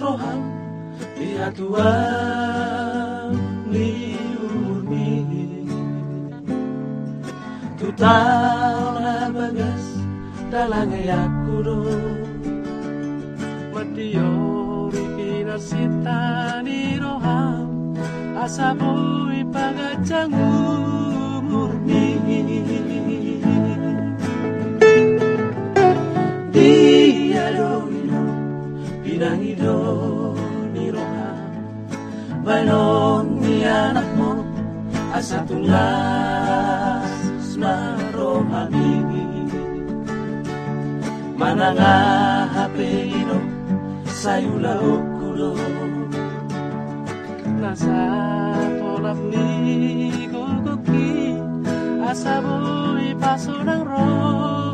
roham Lihat Tuhan liurmi Tutau na bagas dalang ayaku do Madiori pinasita ni roham Asabui pagajangu Pedro ni Roca Balong ni anak mo Asa tulas Smaro habibi Manangahapino Sa'yo laok kulo Nasa tulap ni Golgoki Asa mo ipaso ng rock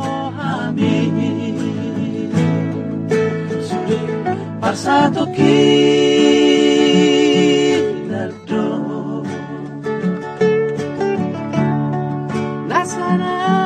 satu kita Nasana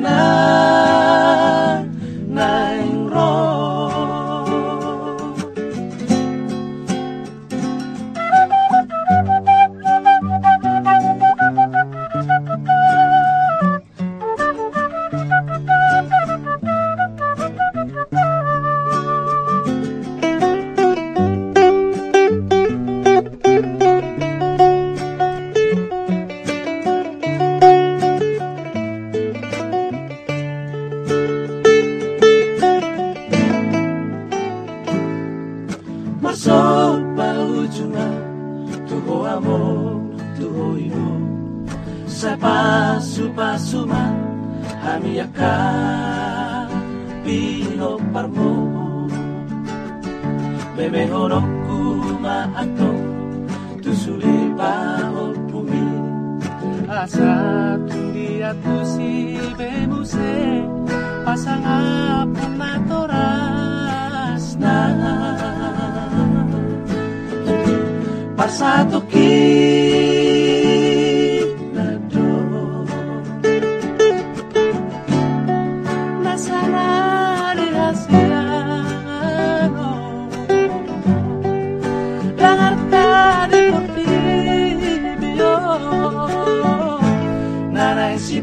now. Masuk ujungan Tuho amor, tuho ino Sa pasu pasuman Hami akan Pino parmo. Bebe honokku maato Tusuli pahol bumi Asa tundi aku si bemuse Pasangapun na portibio Nanay si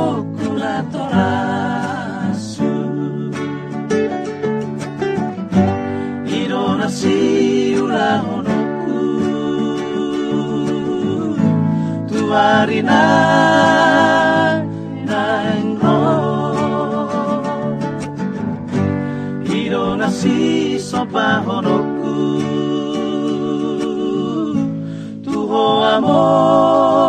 marinag ng Iro na si sopahonoku amor.